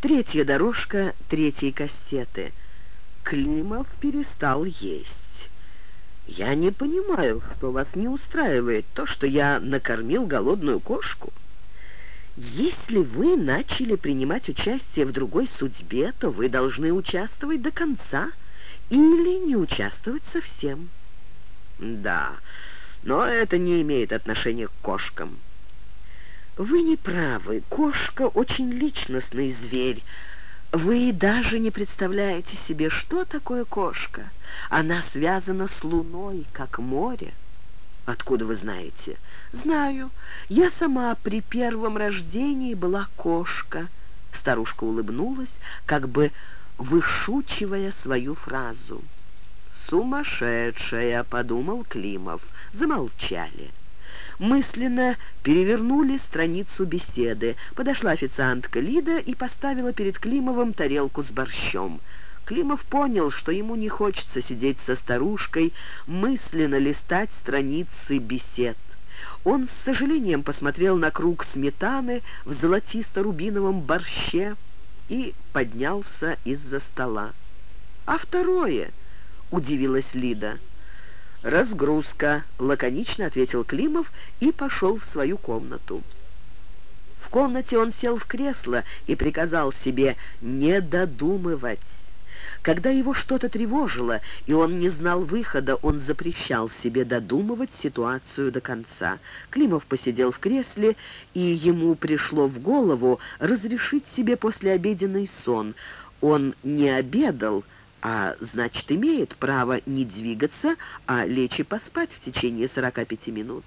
Третья дорожка третьей кассеты. Климов перестал есть. «Я не понимаю, что вас не устраивает, то, что я накормил голодную кошку». Если вы начали принимать участие в другой судьбе, то вы должны участвовать до конца или не участвовать совсем. Да, но это не имеет отношения к кошкам. Вы не правы. Кошка очень личностный зверь. Вы даже не представляете себе, что такое кошка. Она связана с луной, как море. Откуда вы знаете? Знаю. Я сама при первом рождении была кошка. Старушка улыбнулась, как бы вышучивая свою фразу. «Сумасшедшая», — подумал Климов. Замолчали мысленно перевернули страницу беседы. Подошла официантка Лида и поставила перед Климовым тарелку с борщом. Климов понял, что ему не хочется сидеть со старушкой, мысленно листать страницы бесед. Он с сожалением посмотрел на круг сметаны в золотисто-рубиновом борще и поднялся из-за стола. «А второе?» — удивилась Лида. «Разгрузка», — лаконично ответил Климов и пошел в свою комнату. В комнате он сел в кресло и приказал себе не додумывать. Когда его что-то тревожило, и он не знал выхода, он запрещал себе додумывать ситуацию до конца. Климов посидел в кресле, и ему пришло в голову разрешить себе послеобеденный сон. Он не обедал, а значит, имеет право не двигаться, а лечь и поспать в течение 45 минут.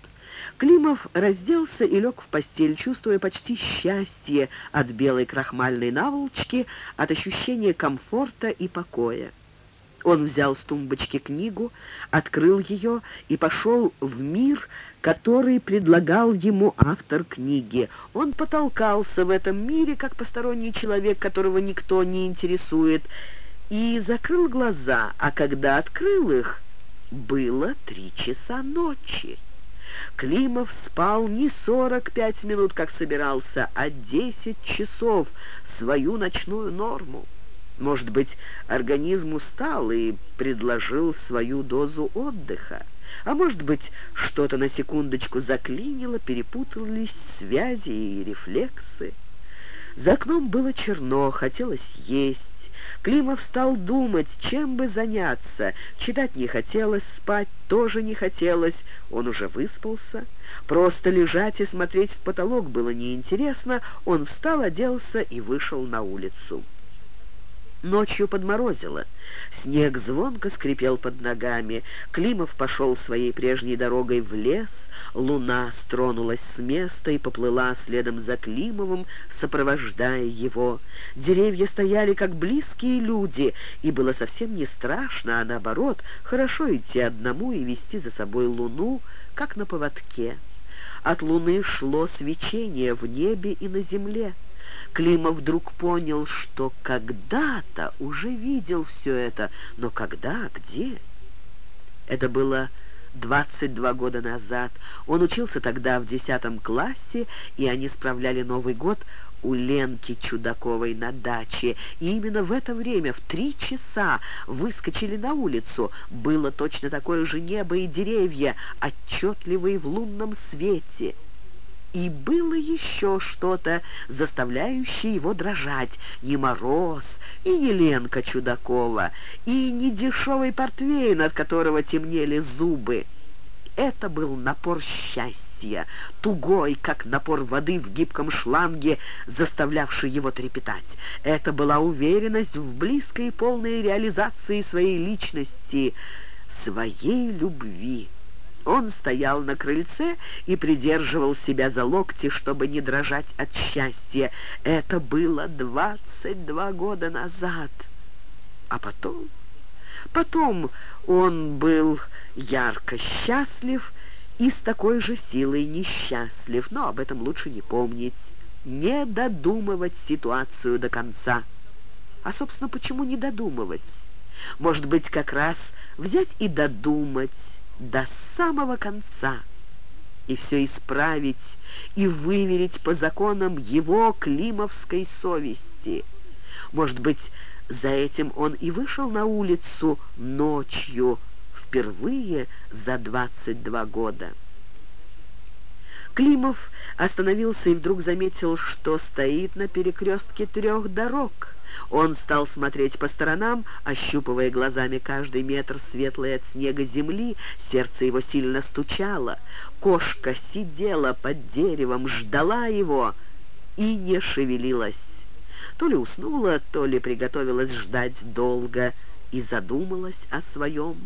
Климов разделся и лег в постель, чувствуя почти счастье от белой крахмальной наволочки, от ощущения комфорта и покоя. Он взял с тумбочки книгу, открыл ее и пошел в мир, который предлагал ему автор книги. Он потолкался в этом мире, как посторонний человек, которого никто не интересует, и закрыл глаза, а когда открыл их, было три часа ночи. Климов спал не сорок пять минут, как собирался, а десять часов, свою ночную норму. Может быть, организм устал и предложил свою дозу отдыха. А может быть, что-то на секундочку заклинило, перепутались связи и рефлексы. За окном было черно, хотелось есть. Климов стал думать, чем бы заняться. Читать не хотелось, спать тоже не хотелось. Он уже выспался. Просто лежать и смотреть в потолок было неинтересно. Он встал, оделся и вышел на улицу. Ночью подморозило. Снег звонко скрипел под ногами. Климов пошел своей прежней дорогой в лес. Луна стронулась с места и поплыла следом за Климовым, сопровождая его. Деревья стояли как близкие люди, и было совсем не страшно, а наоборот, хорошо идти одному и вести за собой луну, как на поводке. От луны шло свечение в небе и на земле. Климов вдруг понял, что когда-то уже видел все это, но когда, где? Это было 22 года назад. Он учился тогда в 10 классе, и они справляли Новый год у Ленки Чудаковой на даче. И именно в это время, в три часа, выскочили на улицу. Было точно такое же небо и деревья, отчетливые в лунном свете. И было еще что-то, заставляющее его дрожать. Не мороз, и не Ленка Чудакова, и не дешевый портвейн, от которого темнели зубы. Это был напор счастья, тугой, как напор воды в гибком шланге, заставлявший его трепетать. Это была уверенность в близкой и полной реализации своей личности, своей любви. Он стоял на крыльце и придерживал себя за локти, чтобы не дрожать от счастья. Это было двадцать два года назад. А потом... Потом он был ярко счастлив и с такой же силой несчастлив, но об этом лучше не помнить, не додумывать ситуацию до конца. А, собственно, почему не додумывать? Может быть, как раз взять и додумать, до самого конца и все исправить и выверить по законам его климовской совести – Может быть, за этим он и вышел на улицу ночью, впервые за 22 года. Климов остановился и вдруг заметил, что стоит на перекрестке трех дорог. Он стал смотреть по сторонам, ощупывая глазами каждый метр светлой от снега земли. Сердце его сильно стучало. Кошка сидела под деревом, ждала его и не шевелилась. То ли уснула, то ли приготовилась ждать долго и задумалась о своем.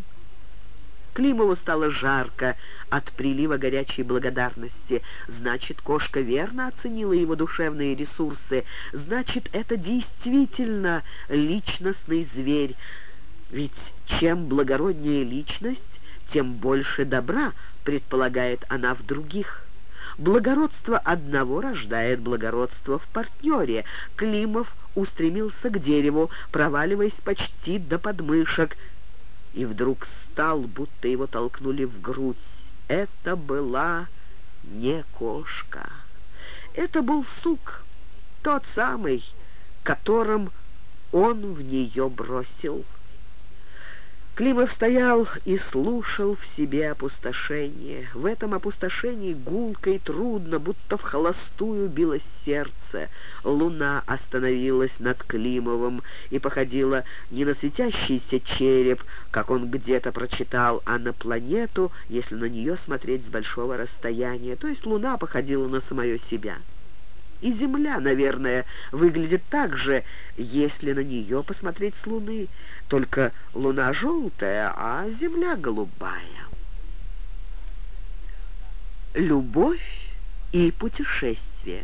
Климову стало жарко от прилива горячей благодарности. Значит, кошка верно оценила его душевные ресурсы. Значит, это действительно личностный зверь. Ведь чем благороднее личность, тем больше добра предполагает она в других. Благородство одного рождает благородство в партнере. Климов устремился к дереву, проваливаясь почти до подмышек, и вдруг стал, будто его толкнули в грудь. Это была не кошка. Это был сук, тот самый, которым он в нее бросил. Климов стоял и слушал в себе опустошение. В этом опустошении гулко и трудно, будто в холостую билось сердце. Луна остановилась над Климовым и походила не на светящийся череп, как он где-то прочитал, а на планету, если на нее смотреть с большого расстояния. То есть луна походила на самое себя. И Земля, наверное, выглядит так же, если на нее посмотреть с Луны. Только Луна желтая, а Земля голубая. Любовь и путешествие.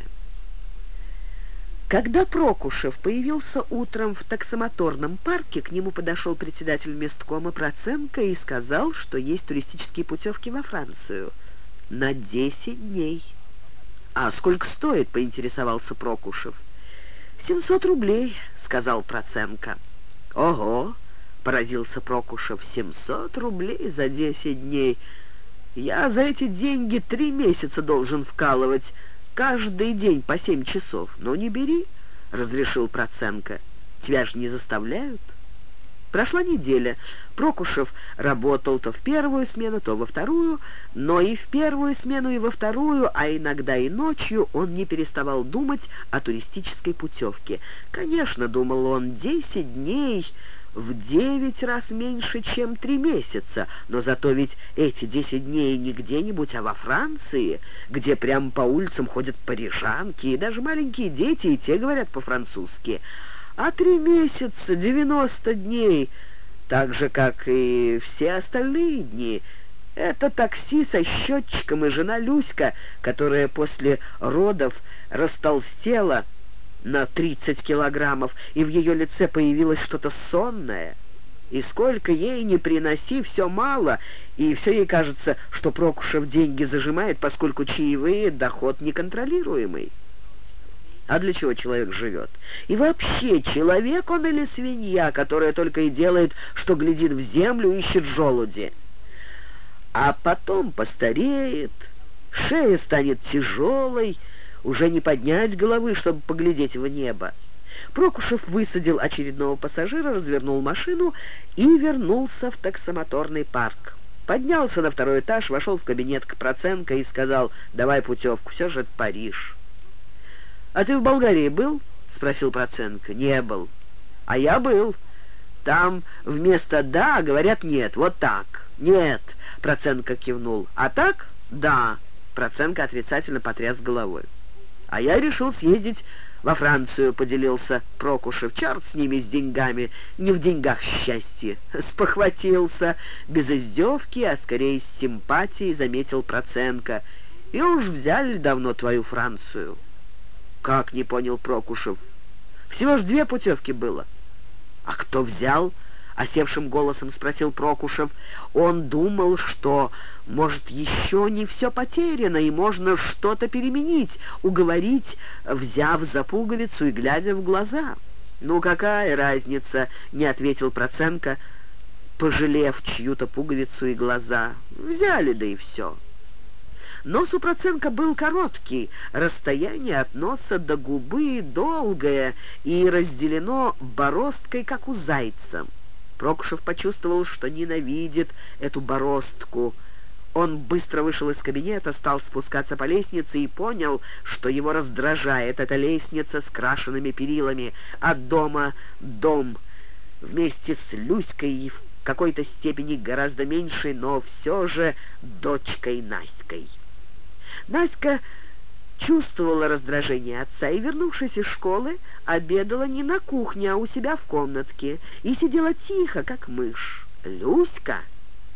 Когда Прокушев появился утром в таксомоторном парке, к нему подошел председатель месткома Проценко и сказал, что есть туристические путевки во Францию на 10 дней. «А сколько стоит?» — поинтересовался Прокушев. «Семьсот рублей», — сказал Проценко. «Ого!» — поразился Прокушев. «Семьсот рублей за десять дней. Я за эти деньги три месяца должен вкалывать, каждый день по семь часов. Но не бери», — разрешил Проценко. «Тебя же не заставляют». Прошла неделя. Прокушев работал то в первую смену, то во вторую, но и в первую смену, и во вторую, а иногда и ночью он не переставал думать о туристической путевке. Конечно, думал он, десять дней в девять раз меньше, чем три месяца, но зато ведь эти десять дней не где-нибудь, а во Франции, где прямо по улицам ходят парижанки, и даже маленькие дети, и те говорят по-французски — а три месяца, девяносто дней, так же, как и все остальные дни. Это такси со счетчиком и жена Люська, которая после родов растолстела на 30 килограммов, и в ее лице появилось что-то сонное. И сколько ей не приноси, все мало, и все ей кажется, что Прокушев деньги зажимает, поскольку чаевые — доход неконтролируемый. А для чего человек живет? И вообще, человек он или свинья, которая только и делает, что глядит в землю, ищет желуди? А потом постареет, шея станет тяжелой, уже не поднять головы, чтобы поглядеть в небо. Прокушев высадил очередного пассажира, развернул машину и вернулся в таксомоторный парк. Поднялся на второй этаж, вошел в кабинет к Проценко и сказал «давай путевку, все же это Париж». «А ты в Болгарии был?» — спросил Проценко. «Не был». «А я был. Там вместо «да» говорят «нет». Вот так». «Нет», — Проценко кивнул. «А так?» «Да». Проценко отрицательно потряс головой. «А я решил съездить во Францию», — поделился Прокушев. «Черт с ними, с деньгами. Не в деньгах счастье». Спохватился. Без издевки, а скорее с симпатией, заметил Проценко. «И уж взяли давно твою Францию». «Как?» — не понял Прокушев. «Всего ж две путевки было». «А кто взял?» — осевшим голосом спросил Прокушев. Он думал, что, может, еще не все потеряно, и можно что-то переменить, уговорить, взяв за пуговицу и глядя в глаза. «Ну, какая разница?» — не ответил Проценко, пожалев чью-то пуговицу и глаза. «Взяли, да и все». Нос у Проценко был короткий, расстояние от носа до губы долгое и разделено бороздкой, как у зайца. Прокушев почувствовал, что ненавидит эту бороздку. Он быстро вышел из кабинета, стал спускаться по лестнице и понял, что его раздражает эта лестница с крашенными перилами. От дома дом вместе с Люськой и в какой-то степени гораздо меньшей, но все же дочкой Наськой. Наська чувствовала раздражение отца и, вернувшись из школы, обедала не на кухне, а у себя в комнатке и сидела тихо, как мышь. Люська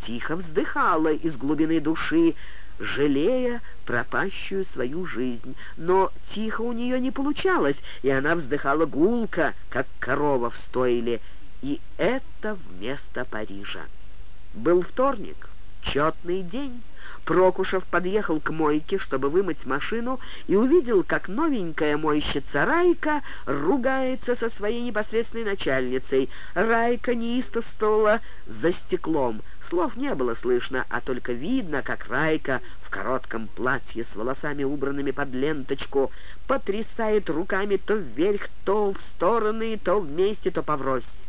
тихо вздыхала из глубины души, жалея пропащую свою жизнь. Но тихо у нее не получалось, и она вздыхала гулко, как корова в стойле, и это вместо Парижа. Был вторник, четный день. Прокушев подъехал к мойке, чтобы вымыть машину, и увидел, как новенькая мойщица Райка ругается со своей непосредственной начальницей. Райка неистовствовала за стеклом. Слов не было слышно, а только видно, как Райка в коротком платье с волосами убранными под ленточку потрясает руками то вверх, то в стороны, то вместе, то поврось.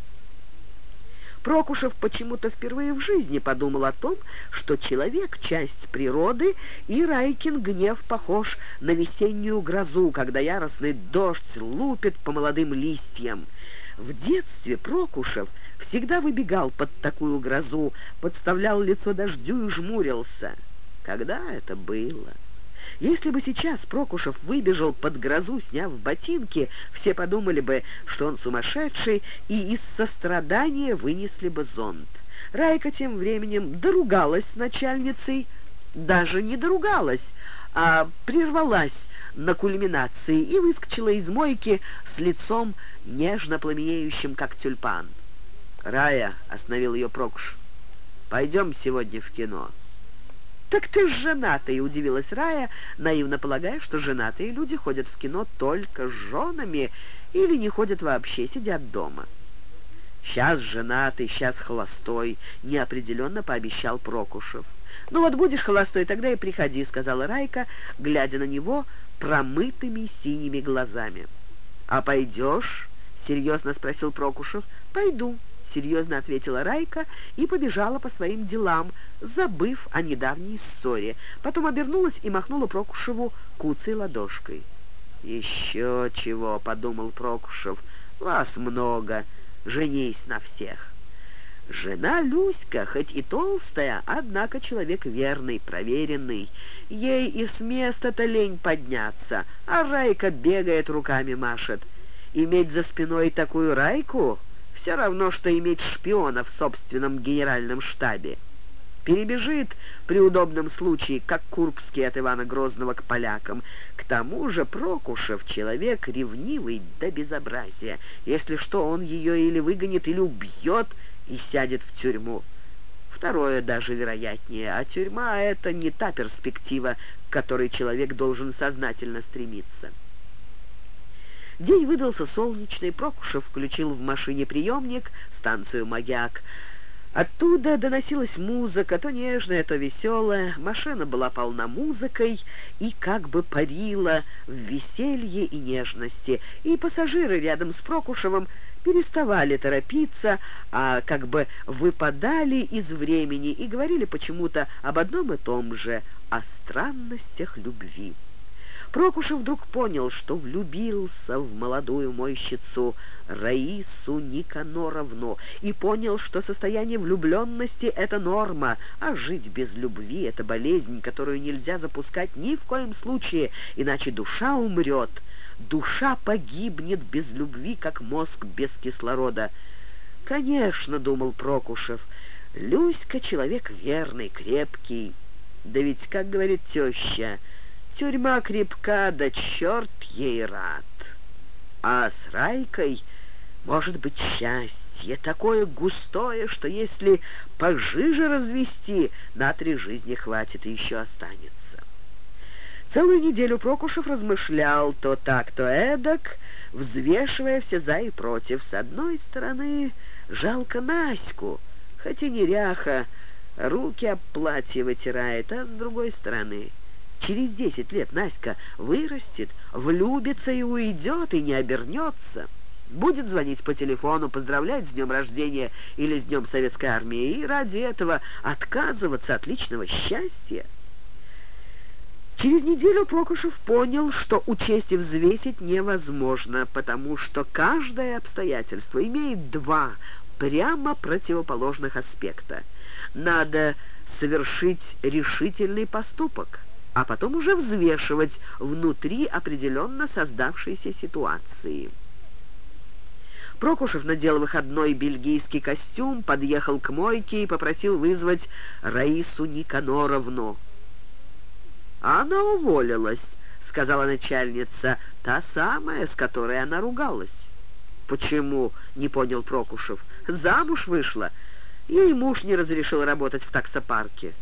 Прокушев почему-то впервые в жизни подумал о том, что человек — часть природы, и Райкин гнев похож на весеннюю грозу, когда яростный дождь лупит по молодым листьям. В детстве Прокушев всегда выбегал под такую грозу, подставлял лицо дождю и жмурился. Когда это было? Если бы сейчас Прокушев выбежал под грозу, сняв ботинки, все подумали бы, что он сумасшедший, и из сострадания вынесли бы зонт. Райка тем временем доругалась с начальницей, даже не доругалась, а прервалась на кульминации и выскочила из мойки с лицом нежно пламенеющим, как тюльпан. «Рая», — остановил ее Прокуш, — «пойдем сегодня в кино». «Так ты женатый!» — удивилась Рая, наивно полагая, что женатые люди ходят в кино только с женами или не ходят вообще, сидят дома. «Сейчас женатый, сейчас холостой», — неопределенно пообещал Прокушев. «Ну вот будешь холостой, тогда и приходи», — сказала Райка, глядя на него промытыми синими глазами. «А пойдешь?» — серьезно спросил Прокушев. «Пойду», серьезно ответила Райка и побежала по своим делам, забыв о недавней ссоре. Потом обернулась и махнула Прокушеву куцей ладошкой. «Еще чего», — подумал Прокушев, — «вас много, женись на всех». Жена Люська, хоть и толстая, однако человек верный, проверенный. Ей и с места-то лень подняться, а Райка бегает, руками машет. Иметь за спиной такую Райку все равно, что иметь шпиона в собственном генеральном штабе. Перебежит при удобном случае, как Курбский от Ивана Грозного к полякам. К тому же Прокушев человек ревнивый до безобразия. Если что, он ее или выгонит, или убьет и сядет в тюрьму. Второе даже вероятнее, а тюрьма — это не та перспектива, к которой человек должен сознательно стремиться. День выдался солнечный, Прокушев включил в машине приемник, станцию «Маяк». Оттуда доносилась музыка, то нежная, то веселая. Машина была полна музыкой и как бы парила в веселье и нежности. И пассажиры рядом с Прокушевым переставали торопиться, а как бы выпадали из времени и говорили почему-то об одном и том же, о странностях любви. Прокушев вдруг понял, что влюбился в молодую мойщицу Раису Никаноровну и понял, что состояние влюбленности — это норма, а жить без любви — это болезнь, которую нельзя запускать ни в коем случае, иначе душа умрет. Душа погибнет без любви, как мозг без кислорода. «Конечно», — думал Прокушев, — «Люська человек верный, крепкий. Да ведь, как говорит теща, — Тюрьма крепка, да черт ей рад. А с Райкой может быть счастье, такое густое, что если пожиже развести, на три жизни хватит и еще останется. Целую неделю Прокушев размышлял то так, то эдак, взвешивая все за и против. С одной стороны, жалко Наську, хоть и неряха, руки об платье вытирает, а с другой стороны — Через десять лет Наська вырастет, влюбится и уйдет, и не обернется. Будет звонить по телефону, поздравлять с днем рождения или с днем Советской Армии, и ради этого отказываться от личного счастья. Через неделю Прокушев понял, что учесть и взвесить невозможно, потому что каждое обстоятельство имеет два прямо противоположных аспекта. Надо совершить решительный поступок, а потом уже взвешивать внутри определенно создавшейся ситуации. Прокушев надел выходной бельгийский костюм, подъехал к мойке и попросил вызвать Раису Никаноровну. «Она уволилась», — сказала начальница, — «та самая, с которой она ругалась». «Почему?» — не понял Прокушев. «Замуж вышла. Ей муж не разрешил работать в таксопарке».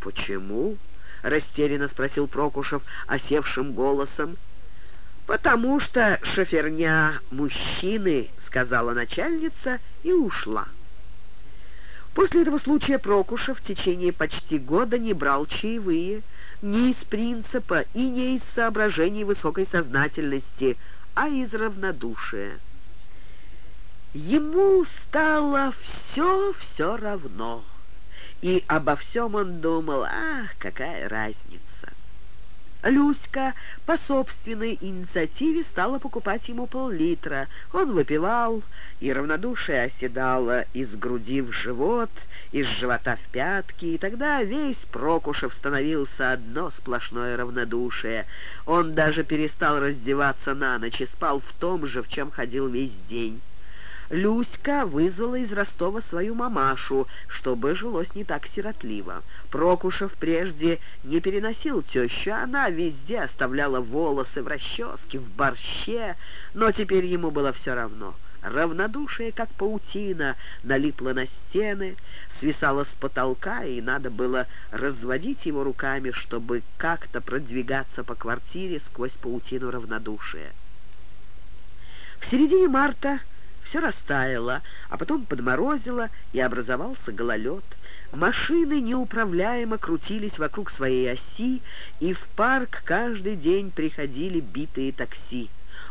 «Почему?» — растерянно спросил Прокушев осевшим голосом. «Потому что шоферня мужчины», — сказала начальница и ушла. После этого случая Прокушев в течение почти года не брал чаевые, не из принципа и не из соображений высокой сознательности, а из равнодушия. Ему стало все-все равно, и обо всем он думал, ах, какая разница. Люська по собственной инициативе стала покупать ему пол-литра. Он выпивал, и равнодушие оседало из груди в живот, из живота в пятки, и тогда весь Прокушев становился одно сплошное равнодушие. Он даже перестал раздеваться на ночь и спал в том же, в чем ходил весь день. Люська вызвала из Ростова свою мамашу, чтобы жилось не так сиротливо. Прокушев прежде не переносил тещу, она везде оставляла волосы в расческе, в борще, но теперь ему было все равно. Равнодушие, как паутина, налипло на стены, свисало с потолка, и надо было разводить его руками, чтобы как-то продвигаться по квартире сквозь паутину равнодушия. В середине марта все растаяло, а потом подморозило, и образовался гололед. Машины неуправляемо крутились вокруг своей оси, и в парк каждый день приходили битые такси.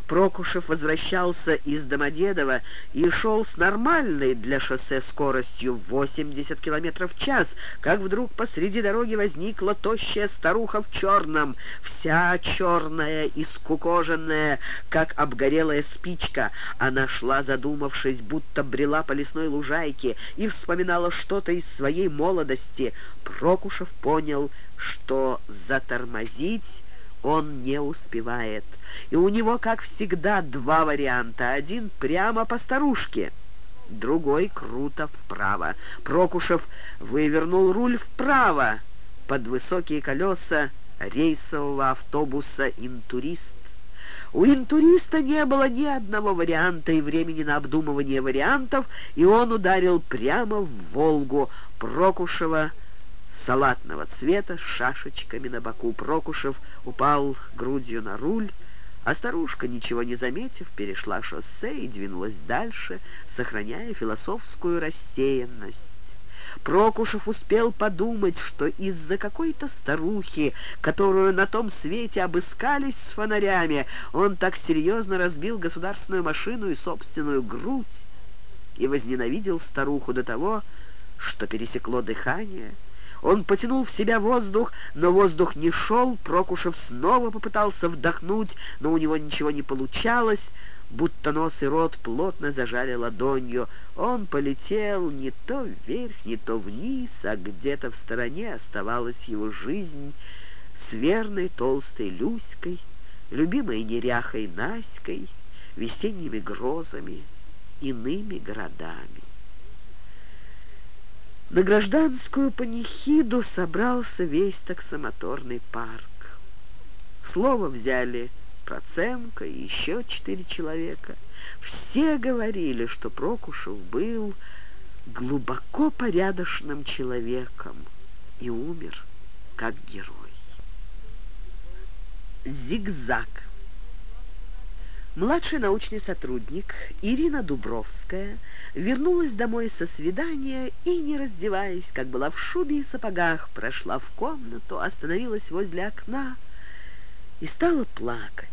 Прокушев возвращался из Домодедова и шел с нормальной для шоссе скоростью 80 км в час, как вдруг посреди дороги возникла тощая старуха в черном, вся черная и скукоженная, как обгорелая спичка. Она шла, задумавшись, будто брела по лесной лужайке и вспоминала что-то из своей молодости. Прокушев понял, что затормозить он не успевает. И у него, как всегда, два варианта. Один прямо по старушке, другой круто вправо. Прокушев вывернул руль вправо под высокие колеса рейсового автобуса «Интурист». У интуриста не было ни одного варианта и времени на обдумывание вариантов, и он ударил прямо в «Волгу» Прокушева, салатного цвета с шашечками на боку. Прокушев упал грудью на руль, а старушка, ничего не заметив, перешла шоссе и двинулась дальше, сохраняя философскую рассеянность. Прокушев успел подумать, что из-за какой-то старухи, которую на том свете обыскались с фонарями, он так серьезно разбил государственную машину и собственную грудь, и возненавидел старуху до того, что пересекло дыхание — он потянул в себя воздух, но воздух не шел. Прокушев снова попытался вдохнуть, но у него ничего не получалось, будто нос и рот плотно зажали ладонью. Он полетел не то вверх, не то вниз, а где-то в стороне оставалась его жизнь с верной толстой Люськой, любимой неряхой Наськой, весенними грозами, иными городами. На гражданскую панихиду собрался весь таксомоторный парк. Слово взяли Проценко и еще четыре человека. Все говорили, что Прокушев был глубоко порядочным человеком и умер как герой. Зигзаг. Младший научный сотрудник Ирина Дубровская вернулась домой со свидания и, не раздеваясь, как была в шубе и сапогах, прошла в комнату, остановилась возле окна и стала плакать.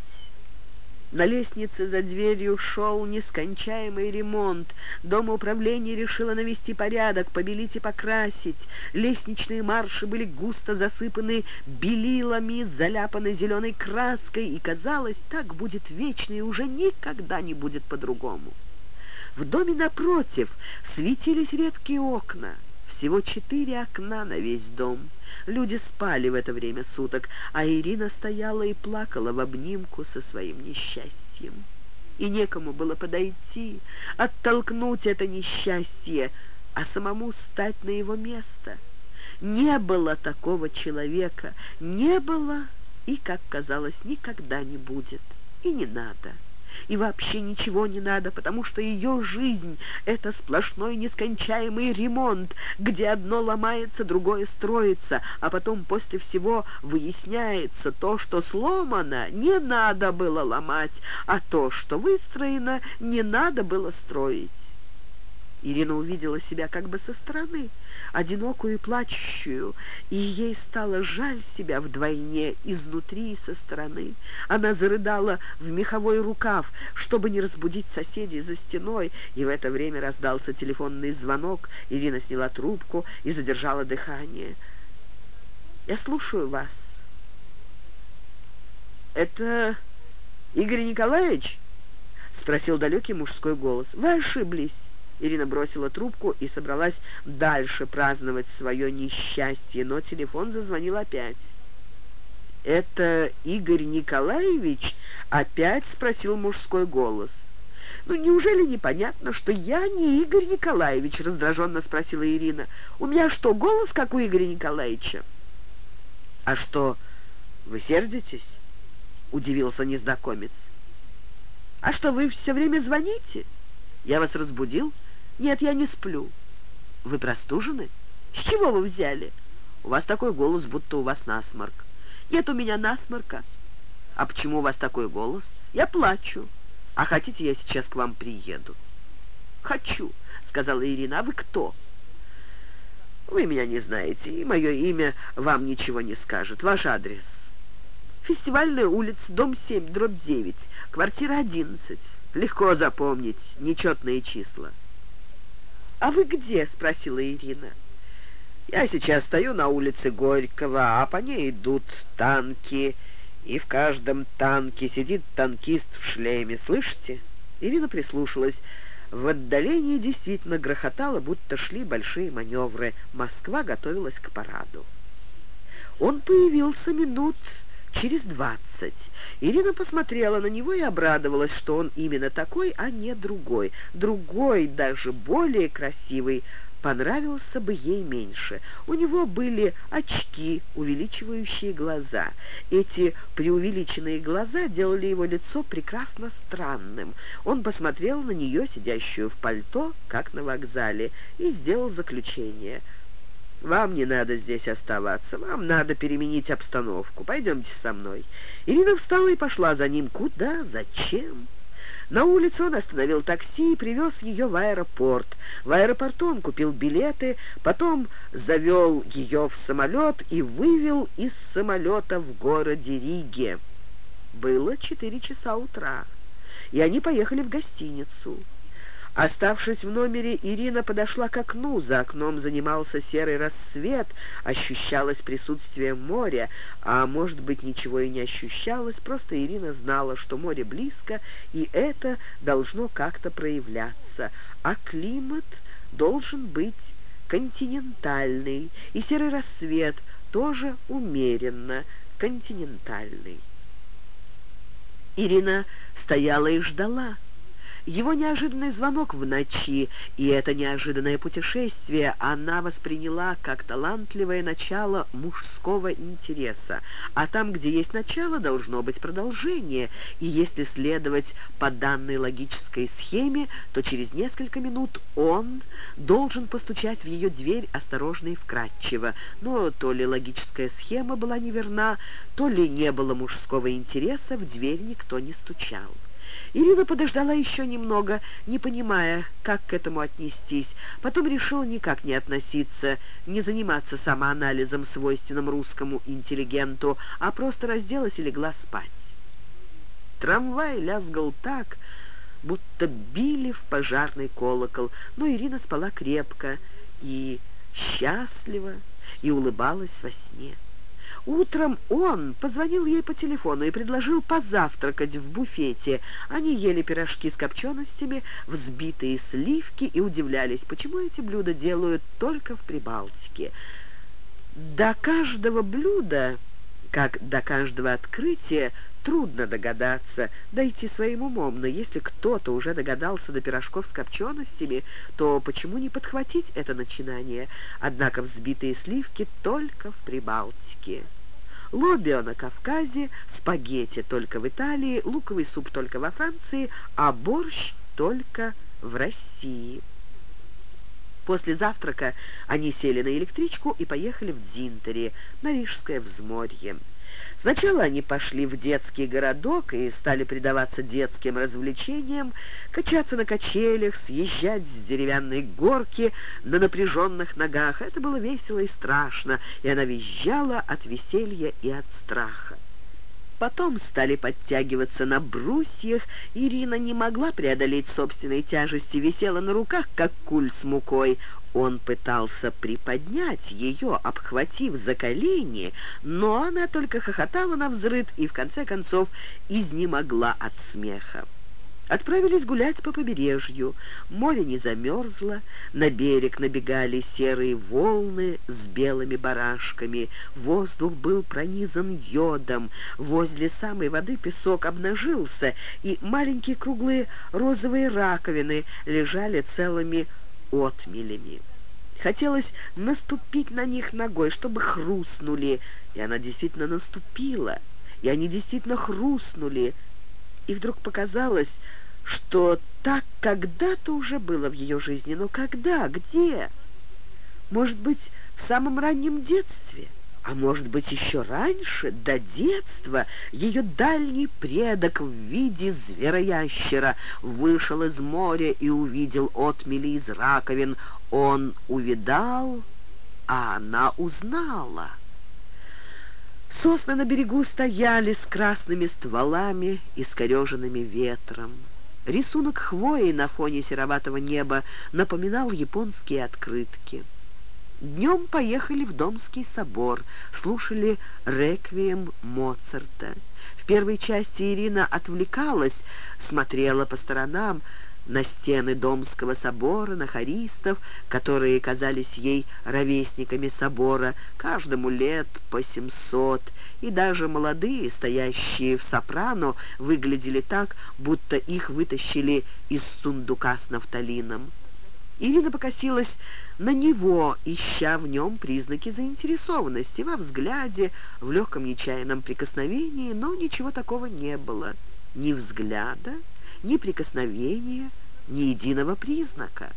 На лестнице за дверью шел нескончаемый ремонт. Дом управления решило навести порядок, побелить и покрасить. Лестничные марши были густо засыпаны белилами, заляпаны зеленой краской, и, казалось, так будет вечно и уже никогда не будет по-другому. В доме напротив светились редкие окна. Всего четыре окна на весь дом. Люди спали в это время суток, а Ирина стояла и плакала в обнимку со своим несчастьем. И некому было подойти, оттолкнуть это несчастье, а самому стать на его место. Не было такого человека, не было и, как казалось, никогда не будет, и не надо и вообще ничего не надо, потому что ее жизнь — это сплошной нескончаемый ремонт, где одно ломается, другое строится, а потом после всего выясняется то, что сломано, не надо было ломать, а то, что выстроено, не надо было строить. Ирина увидела себя как бы со стороны, одинокую и плачущую, и ей стало жаль себя вдвойне изнутри и со стороны. Она зарыдала в меховой рукав, чтобы не разбудить соседей за стеной, и в это время раздался телефонный звонок. Ирина сняла трубку и задержала дыхание. «Я слушаю вас». «Это Игорь Николаевич?» — спросил далекий мужской голос. «Вы ошиблись». Ирина бросила трубку и собралась дальше праздновать свое несчастье, но телефон зазвонил опять. «Это Игорь Николаевич?» — опять спросил мужской голос. «Ну, неужели непонятно, что я не Игорь Николаевич?» — раздраженно спросила Ирина. «У меня что, голос, как у Игоря Николаевича?» «А что, вы сердитесь?» — удивился незнакомец. «А что, вы все время звоните? Я вас разбудил?» «Нет, я не сплю». «Вы простужены? С чего вы взяли? У вас такой голос, будто у вас насморк». «Нет у меня насморка». «А почему у вас такой голос?» «Я плачу. А хотите, я сейчас к вам приеду?» «Хочу», — сказала Ирина. «А вы кто?» «Вы меня не знаете, и мое имя вам ничего не скажет. Ваш адрес?» «Фестивальная улица, дом 7, дробь 9, квартира 11. Легко запомнить, нечетные числа». «А вы где?» — спросила Ирина. «Я сейчас стою на улице Горького, а по ней идут танки, и в каждом танке сидит танкист в шлеме. Слышите?» Ирина прислушалась. В отдалении действительно грохотало, будто шли большие маневры. Москва готовилась к параду. Он появился минут через двадцать. Ирина посмотрела на него и обрадовалась, что он именно такой, а не другой. Другой, даже более красивый, понравился бы ей меньше. У него были очки, увеличивающие глаза. Эти преувеличенные глаза делали его лицо прекрасно странным. Он посмотрел на нее, сидящую в пальто, как на вокзале, и сделал заключение – вам не надо здесь оставаться, вам надо переменить обстановку. Пойдемте со мной». Ирина встала и пошла за ним. Куда? Зачем? На улице он остановил такси и привез ее в аэропорт. В аэропорту он купил билеты, потом завел ее в самолет и вывел из самолета в городе Риге. Было четыре часа утра, и они поехали в гостиницу. Оставшись в номере, Ирина подошла к окну. За окном занимался серый рассвет, ощущалось присутствие моря, а может быть ничего и не ощущалось, просто Ирина знала, что море близко, и это должно как-то проявляться. А климат должен быть континентальный, и серый рассвет тоже умеренно континентальный. Ирина стояла и ждала. Его неожиданный звонок в ночи и это неожиданное путешествие она восприняла как талантливое начало мужского интереса. А там, где есть начало, должно быть продолжение, и если следовать по данной логической схеме, то через несколько минут он должен постучать в ее дверь осторожно и вкратчиво. Но то ли логическая схема была неверна, то ли не было мужского интереса, в дверь никто не стучал. Ирина подождала еще немного, не понимая, как к этому отнестись. Потом решила никак не относиться, не заниматься самоанализом, свойственным русскому интеллигенту, а просто разделась и легла спать. Трамвай лязгал так, будто били в пожарный колокол, но Ирина спала крепко и счастливо, и улыбалась во сне. Утром он позвонил ей по телефону и предложил позавтракать в буфете. Они ели пирожки с копченостями, взбитые сливки и удивлялись, почему эти блюда делают только в Прибалтике. До каждого блюда, как до каждого открытия, Трудно догадаться, дойти своим умом, но если кто-то уже догадался до пирожков с копченостями, то почему не подхватить это начинание? Однако взбитые сливки только в Прибалтике. Лобио на Кавказе, спагетти только в Италии, луковый суп только во Франции, а борщ только в России. После завтрака они сели на электричку и поехали в Дзинтери, на Рижское взморье. Сначала они пошли в детский городок и стали предаваться детским развлечениям, качаться на качелях, съезжать с деревянной горки на напряженных ногах. Это было весело и страшно, и она визжала от веселья и от страха. Потом стали подтягиваться на брусьях. Ирина не могла преодолеть собственной тяжести, висела на руках, как куль с мукой. Он пытался приподнять ее, обхватив за колени, но она только хохотала на взрыд и, в конце концов, изнемогла от смеха. Отправились гулять по побережью. Море не замерзло, на берег набегали серые волны с белыми барашками. Воздух был пронизан йодом. Возле самой воды песок обнажился, и маленькие круглые розовые раковины лежали целыми отмелями. Хотелось наступить на них ногой, чтобы хрустнули, и она действительно наступила, и они действительно хрустнули, и вдруг показалось, что так когда-то уже было в ее жизни. Но когда? Где? Может быть, в самом раннем детстве? А может быть, еще раньше, до детства, ее дальний предок в виде звероящера вышел из моря и увидел отмели из раковин. Он увидал, а она узнала. Сосны на берегу стояли с красными стволами, искореженными ветром. Рисунок хвои на фоне сероватого неба напоминал японские открытки. Днем поехали в Домский собор, слушали реквием Моцарта. В первой части Ирина отвлекалась, смотрела по сторонам, на стены Домского собора, на хористов, которые казались ей ровесниками собора, каждому лет по семьсот, и даже молодые, стоящие в сопрано, выглядели так, будто их вытащили из сундука с нафталином. Ирина покосилась на него, ища в нем признаки заинтересованности во взгляде, в легком нечаянном прикосновении, но ничего такого не было. Ни взгляда, ни прикосновения, ни единого признака.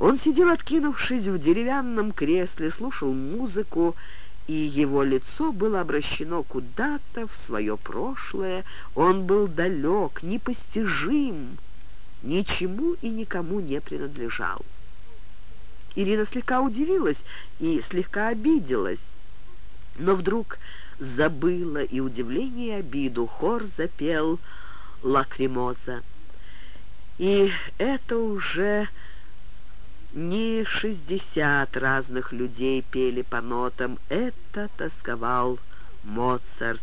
Он сидел, откинувшись в деревянном кресле, слушал музыку, и его лицо было обращено куда-то в свое прошлое. Он был далек, непостижим, ничему и никому не принадлежал. Ирина слегка удивилась и слегка обиделась, но вдруг забыла и удивление, и обиду. Хор запел «Лакримоза». И это уже не шестьдесят разных людей пели по нотам. Это тосковал Моцарт,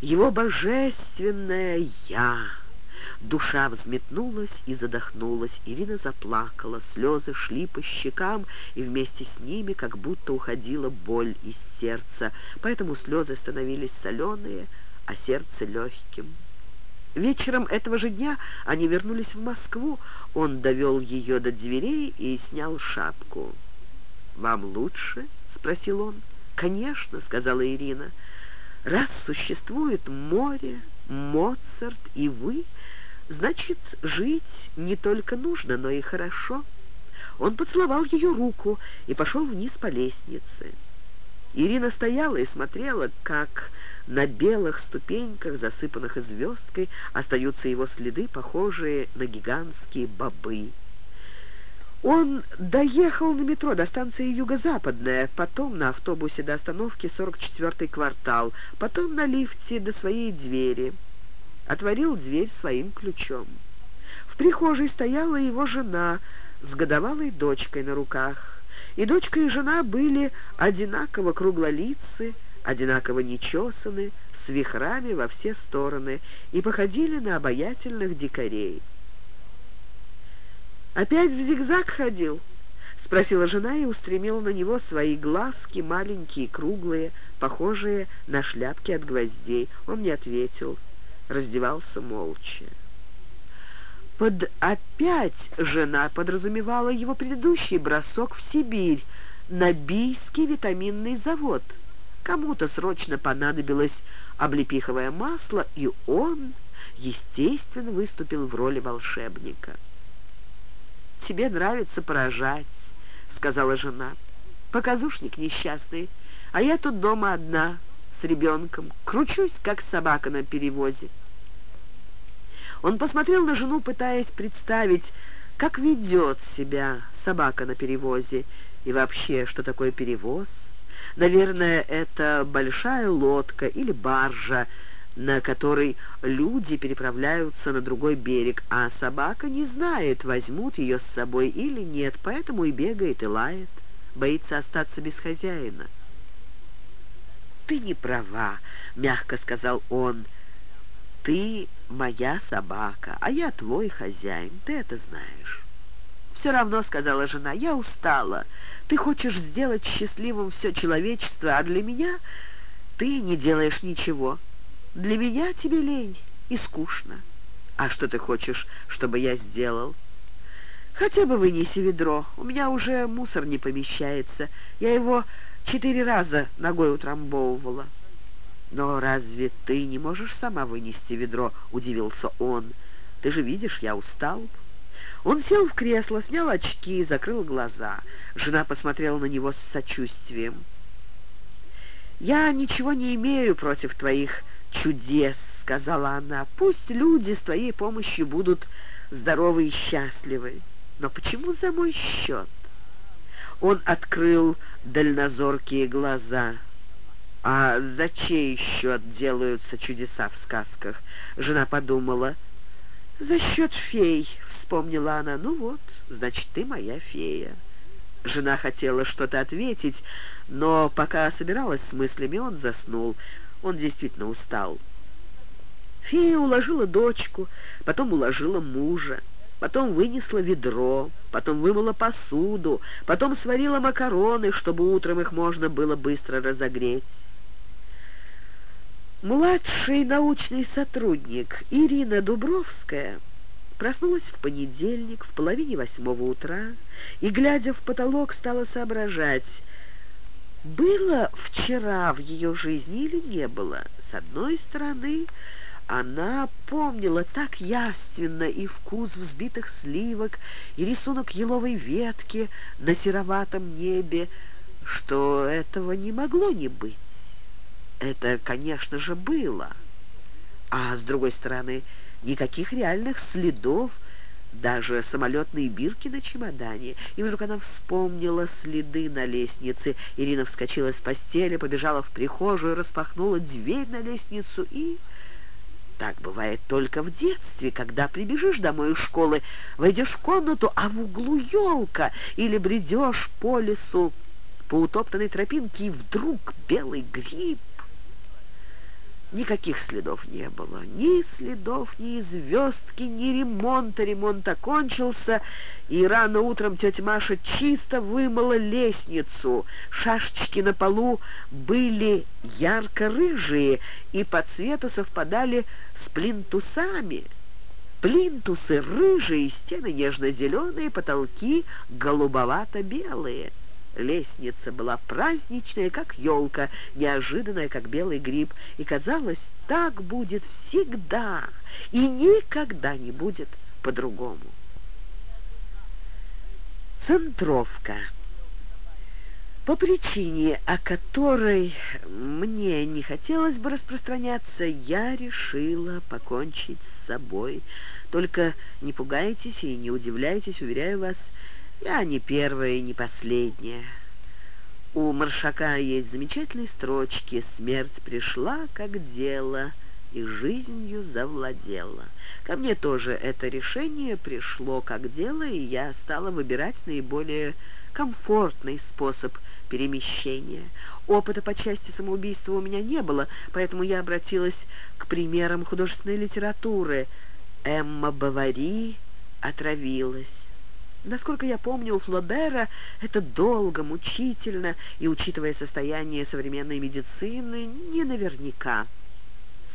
его божественное «Я». Душа взметнулась и задохнулась. Ирина заплакала, слезы шли по щекам, и вместе с ними как будто уходила боль из сердца. Поэтому слезы становились соленые, а сердце легким. Вечером этого же дня они вернулись в Москву. Он довел ее до дверей и снял шапку. «Вам лучше?» — спросил он. «Конечно», — сказала Ирина. «Раз существует море, Моцарт и вы, значит, жить не только нужно, но и хорошо». Он поцеловал ее руку и пошел вниз по лестнице. Ирина стояла и смотрела, как на белых ступеньках, засыпанных звездкой, остаются его следы, похожие на гигантские бобы. Он доехал на метро до станции Юго-Западная, потом на автобусе до остановки 44-й квартал, потом на лифте до своей двери. Отворил дверь своим ключом. В прихожей стояла его жена с годовалой дочкой на руках. И дочка и жена были одинаково круглолицы, одинаково нечесаны, с вихрами во все стороны и походили на обаятельных дикарей. «Опять в зигзаг ходил?» — спросила жена и устремила на него свои глазки, маленькие, круглые, похожие на шляпки от гвоздей. Он не ответил, раздевался молча. Под «опять» жена подразумевала его предыдущий бросок в Сибирь, на Бийский витаминный завод. Кому-то срочно понадобилось облепиховое масло, и он, естественно, выступил в роли волшебника тебе нравится поражать», — сказала жена. «Показушник несчастный, а я тут дома одна, с ребенком, кручусь, как собака на перевозе». Он посмотрел на жену, пытаясь представить, как ведет себя собака на перевозе, и вообще, что такое перевоз. Наверное, это большая лодка или баржа, на которой люди переправляются на другой берег, а собака не знает, возьмут ее с собой или нет, поэтому и бегает, и лает, боится остаться без хозяина. «Ты не права», — мягко сказал он. «Ты моя собака, а я твой хозяин, ты это знаешь». «Все равно», — сказала жена, — «я устала. Ты хочешь сделать счастливым все человечество, а для меня ты не делаешь ничего». Для меня тебе лень и скучно. А что ты хочешь, чтобы я сделал? Хотя бы вынеси ведро. У меня уже мусор не помещается. Я его четыре раза ногой утрамбовывала. «Но разве ты не можешь сама вынести ведро?» — удивился он. «Ты же видишь, я устал». Он сел в кресло, снял очки и закрыл глаза. Жена посмотрела на него с сочувствием. «Я ничего не имею против твоих чудес», — сказала она. «Пусть люди с твоей помощью будут здоровы и счастливы. Но почему за мой счет?» Он открыл дальнозоркие глаза. «А за чей счет делаются чудеса в сказках?» Жена подумала. «За счет фей», — вспомнила она. «Ну вот, значит, ты моя фея». Жена хотела что-то ответить, но пока собиралась с мыслями, он заснул. Он действительно устал. Фея уложила дочку, потом уложила мужа, потом вынесла ведро, потом вымыла посуду, потом сварила макароны, чтобы утром их можно было быстро разогреть. Младший научный сотрудник Ирина Дубровская проснулась в понедельник в половине восьмого утра и, глядя в потолок, стала соображать, было вчера в ее жизни или не было? С одной стороны, она помнила так явственно и вкус взбитых сливок, и рисунок еловой ветки на сероватом небе, что этого не могло не быть. Это, конечно же, было. А с другой стороны, никаких реальных следов даже самолетные бирки на чемодане. И вдруг она вспомнила следы на лестнице. Ирина вскочила с постели, побежала в прихожую, распахнула дверь на лестницу и... Так бывает только в детстве, когда прибежишь домой из школы, войдешь в комнату, а в углу елка, или бредешь по лесу по утоптанной тропинке, и вдруг белый гриб Никаких следов не было. Ни следов, ни звездки, ни ремонта. Ремонт окончился, и рано утром тетя Маша чисто вымыла лестницу. Шашечки на полу были ярко-рыжие и по цвету совпадали с плинтусами. Плинтусы рыжие, стены нежно-зеленые, потолки голубовато-белые. Лестница была праздничная, как елка, неожиданная, как белый гриб, и казалось, так будет всегда и никогда не будет по-другому. Центровка. По причине, о которой мне не хотелось бы распространяться, я решила покончить с собой. Только не пугайтесь и не удивляйтесь, уверяю вас, я не первая и не последняя. У Маршака есть замечательные строчки «Смерть пришла, как дело, и жизнью завладела». Ко мне тоже это решение пришло как дело, и я стала выбирать наиболее комфортный способ перемещения. Опыта по части самоубийства у меня не было, поэтому я обратилась к примерам художественной литературы. Эмма Бавари отравилась. Насколько я помню, у Флобера это долго, мучительно, и, учитывая состояние современной медицины, не наверняка.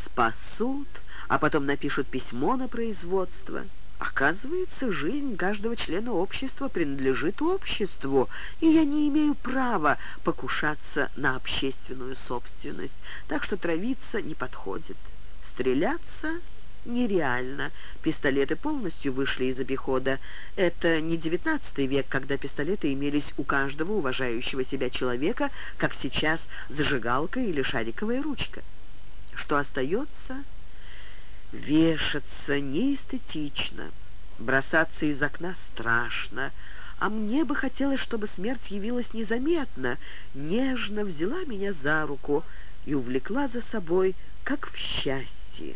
Спасут, а потом напишут письмо на производство — Оказывается, жизнь каждого члена общества принадлежит обществу, и я не имею права покушаться на общественную собственность, так что травиться не подходит. Стреляться нереально. Пистолеты полностью вышли из обихода. Это не девятнадцатый век, когда пистолеты имелись у каждого уважающего себя человека, как сейчас зажигалка или шариковая ручка. Что остается... Вешаться неэстетично, бросаться из окна страшно, а мне бы хотелось, чтобы смерть явилась незаметно, нежно взяла меня за руку и увлекла за собой, как в счастье,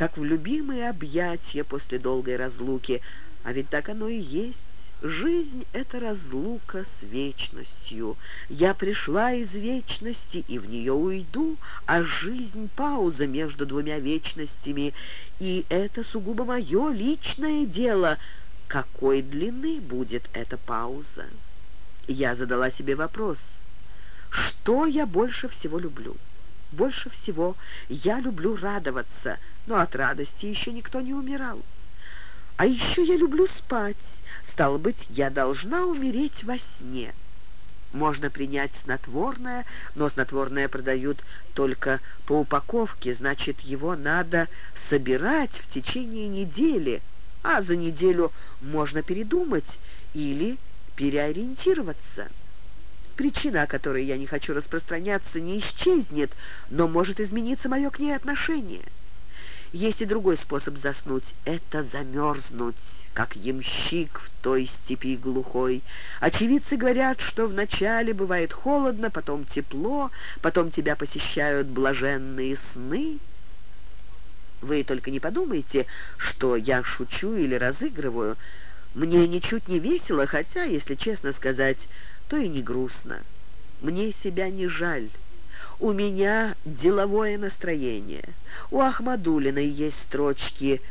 как в любимые объятия после долгой разлуки, а ведь так оно и есть. Жизнь — это разлука с вечностью. Я пришла из вечности и в нее уйду, а жизнь — пауза между двумя вечностями, и это сугубо мое личное дело. Какой длины будет эта пауза? Я задала себе вопрос. Что я больше всего люблю? Больше всего я люблю радоваться, но от радости еще никто не умирал. А еще я люблю спать. Стало быть, я должна умереть во сне. Можно принять снотворное, но снотворное продают только по упаковке, значит, его надо собирать в течение недели, а за неделю можно передумать или переориентироваться. Причина, о которой я не хочу распространяться, не исчезнет, но может измениться мое к ней отношение. Есть и другой способ заснуть — это замерзнуть, как ямщик в той степи глухой. Очевидцы говорят, что вначале бывает холодно, потом тепло, потом тебя посещают блаженные сны. Вы только не подумайте, что я шучу или разыгрываю. Мне ничуть не весело, хотя, если честно сказать, то и не грустно. Мне себя не жаль». У меня деловое настроение. У Ахмадулиной есть строчки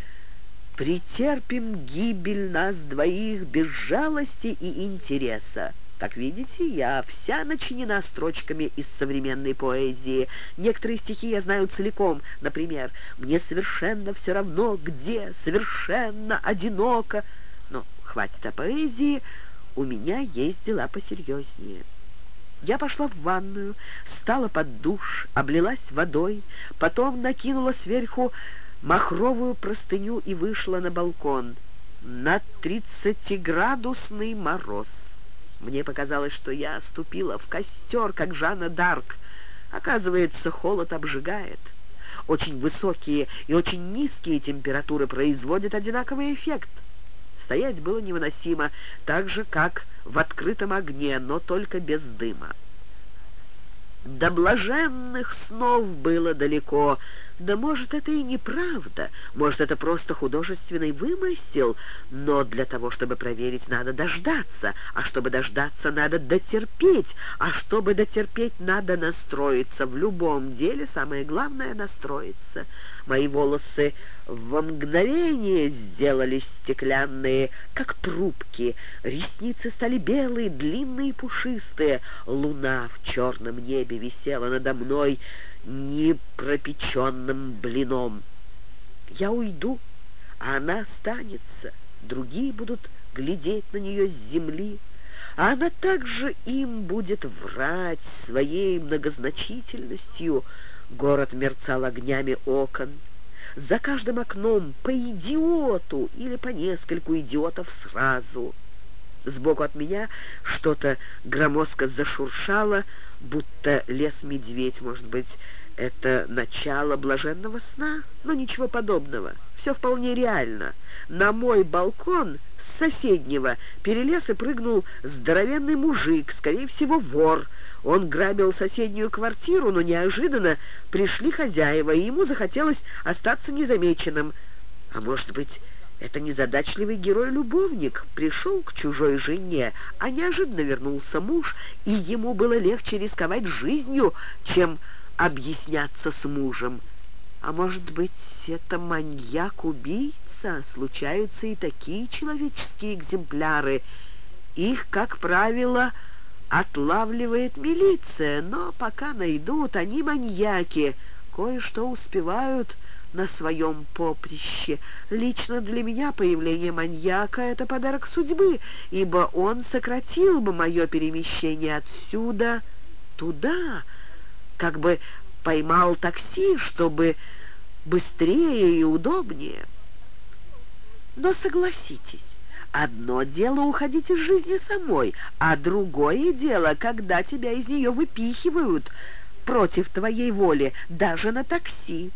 «Претерпим гибель нас двоих без жалости и интереса». Как видите, я вся начинена строчками из современной поэзии. Некоторые стихи я знаю целиком. Например, «Мне совершенно все равно, где, совершенно одиноко». Но хватит о поэзии, у меня есть дела посерьезнее. Я пошла в ванную, стала под душ, облилась водой, потом накинула сверху махровую простыню и вышла на балкон. На тридцатиградусный мороз. Мне показалось, что я ступила в костер, как Жанна Дарк. Оказывается, холод обжигает. Очень высокие и очень низкие температуры производят одинаковый эффект. Стоять было невыносимо, так же, как в открытом огне, но только без дыма. До блаженных снов было далеко, да, может, это и неправда, может, это просто художественный вымысел, но для того, чтобы проверить, надо дождаться, а чтобы дождаться, надо дотерпеть, а чтобы дотерпеть, надо настроиться. В любом деле самое главное — настроиться. Мои волосы в мгновение сделались стеклянные, как трубки, ресницы стали белые, длинные, пушистые, луна в черном небе висела надо мной, непропеченным блином. Я уйду, а она останется. Другие будут глядеть на нее с земли, а она также им будет врать своей многозначительностью. Город мерцал огнями окон. За каждым окном по идиоту или по нескольку идиотов сразу — Сбоку от меня что-то громоздко зашуршало, будто лес медведь, может быть, это начало блаженного сна? Но ничего подобного. Все вполне реально. На мой балкон с соседнего перелез и прыгнул здоровенный мужик, скорее всего, вор. Он грабил соседнюю квартиру, но неожиданно пришли хозяева, и ему захотелось остаться незамеченным. А может быть, это незадачливый герой-любовник пришел к чужой жене, а неожиданно вернулся муж, и ему было легче рисковать жизнью, чем объясняться с мужем. А может быть, это маньяк-убийца? Случаются и такие человеческие экземпляры. Их, как правило, отлавливает милиция, но пока найдут, они маньяки. Кое-что успевают на своем поприще. Лично для меня появление маньяка — это подарок судьбы, ибо он сократил бы мое перемещение отсюда туда, как бы поймал такси, чтобы быстрее и удобнее. Но согласитесь, одно дело уходить из жизни самой, а другое дело, когда тебя из нее выпихивают против твоей воли, даже на такси.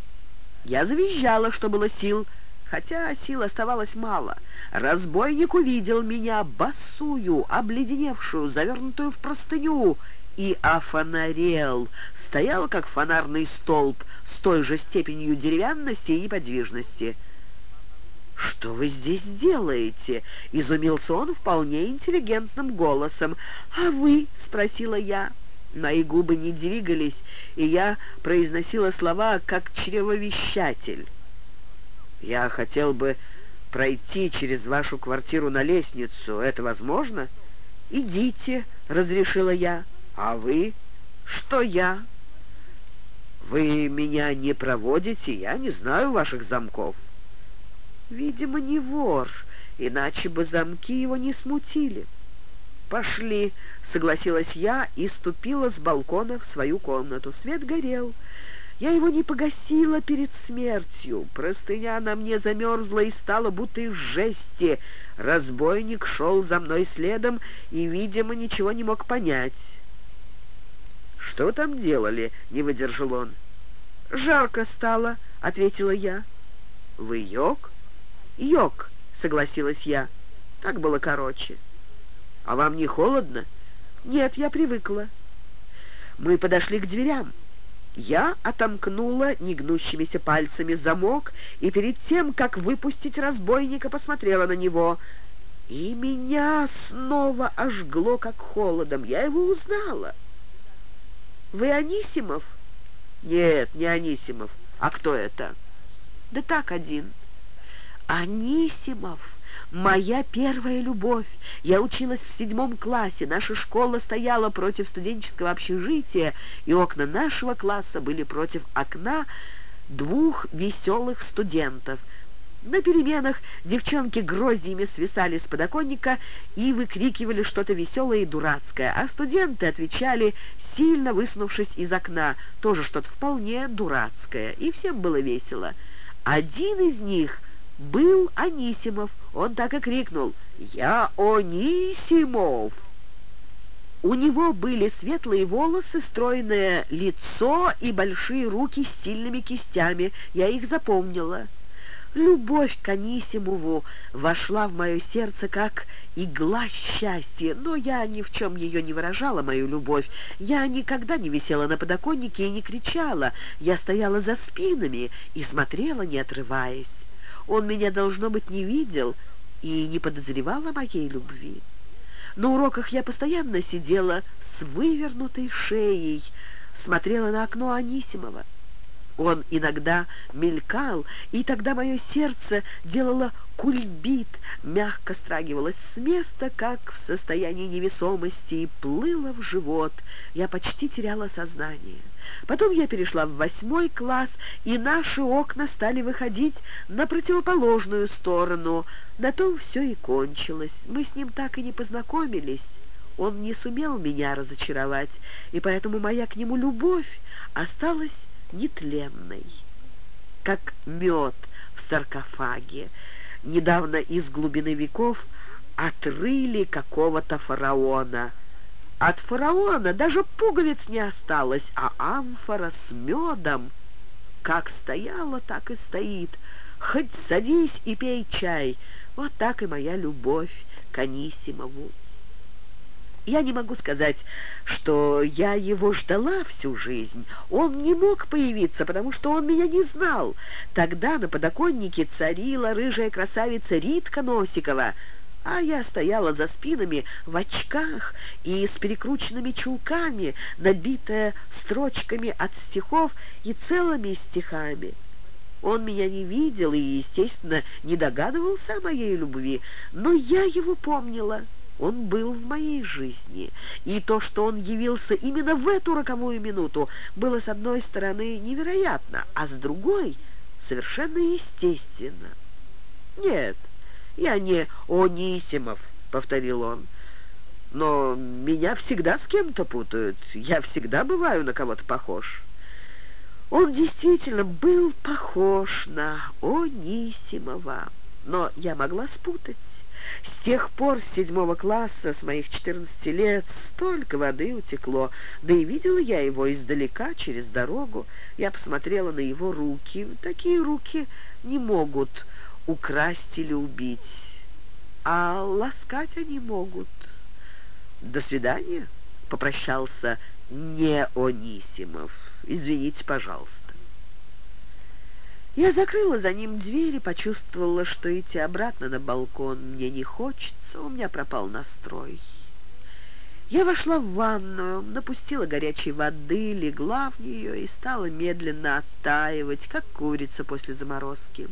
Я завизжала, что было сил, хотя сил оставалось мало. Разбойник увидел меня босую, обледеневшую, завернутую в простыню, и офонарел, стоял как фонарный столб с той же степенью деревянности и неподвижности. «Что вы здесь делаете?» — изумился он вполне интеллигентным голосом. «А вы?» — спросила я. Мои губы не двигались, и я произносила слова как чревовещатель. «Я хотел бы пройти через вашу квартиру на лестницу. Это возможно?» «Идите», — разрешила я. «А вы?» «Что я?» «Вы меня не проводите, я не знаю ваших замков». «Видимо, не вор, иначе бы замки его не смутили». «Пошли», — согласилась я и ступила с балкона в свою комнату. Свет горел. Я его не погасила перед смертью. Простыня на мне замерзла и стала будто из жести. Разбойник шел за мной следом и, видимо, ничего не мог понять. «Что там делали?» — не выдержал он. «Жарко стало», — ответила я. «Вы йог?» «Йог», — согласилась я. Так было короче. «А вам не холодно?» «Нет, я привыкла». Мы подошли к дверям. Я отомкнула негнущимися пальцами замок и перед тем, как выпустить разбойника, посмотрела на него. И меня снова ожгло, как холодом. Я его узнала. «Вы Анисимов?» «Нет, не Анисимов. А кто это?» «Да так один». «Анисимов, моя первая любовь. Я училась в седьмом классе. Наша школа стояла против студенческого общежития, и окна нашего класса были против окна двух веселых студентов — на переменах девчонки гроздьями свисали с подоконника и выкрикивали что-то веселое и дурацкое, а студенты отвечали, сильно высунувшись из окна, тоже что-то вполне дурацкое, и всем было весело. Один из них был Анисимов, он так и крикнул «Я Анисимов!» У него были светлые волосы, стройное лицо и большие руки с сильными кистями. Я их запомнила. Любовь к Анисимову вошла в мое сердце как игла счастья, но я ни в чем ее не выражала, мою любовь. Я никогда не висела на подоконнике и не кричала. Я стояла за спинами и смотрела, не отрываясь. Он меня, должно быть, не видел и не подозревал о моей любви. На уроках я постоянно сидела с вывернутой шеей, смотрела на окно Анисимова. Он иногда мелькал, и тогда мое сердце делало кульбит, мягко страгивалось с места, как в состоянии невесомости, и плыло в живот. Я почти теряла сознание. Потом я перешла в восьмой класс, и наши окна стали выходить на противоположную сторону. На том все и кончилось. Мы с ним так и не познакомились. Он не сумел меня разочаровать, и поэтому моя к нему любовь осталась нетленной, как мед в саркофаге. Недавно из глубины веков отрыли какого-то фараона. От фараона даже пуговиц не осталось, а амфора с медом как стояла, так и стоит. Хоть садись и пей чай. Вот так и моя любовь к Анисимову. Я не могу сказать, что я его ждала всю жизнь. Он не мог появиться, потому что он меня не знал. Тогда на подоконнике царила рыжая красавица Ритка Носикова, а я стояла за спинами в очках и с перекрученными чулками, набитая строчками от стихов и целыми стихами. Он меня не видел и, естественно, не догадывался о моей любви, но я его помнила. Он был в моей жизни, и то, что он явился именно в эту роковую минуту, было, с одной стороны, невероятно, а с другой — совершенно естественно. «Нет, я не Онисимов», — повторил он, — «но меня всегда с кем-то путают, я всегда бываю на кого-то похож». Он действительно был похож на Онисимова, но я могла спутать. С тех пор, с седьмого класса, с моих четырнадцати лет, столько воды утекло. Да и видела я его издалека, через дорогу. Я посмотрела на его руки. Такие руки не могут украсть или убить, а ласкать они могут. «До свидания», — попрощался не Онисимов. «Извините, пожалуйста». Я закрыла за ним дверь и почувствовала, что идти обратно на балкон мне не хочется, у меня пропал настрой. Я вошла в ванную, напустила горячей воды, легла в нее и стала медленно оттаивать, как курица после заморозки.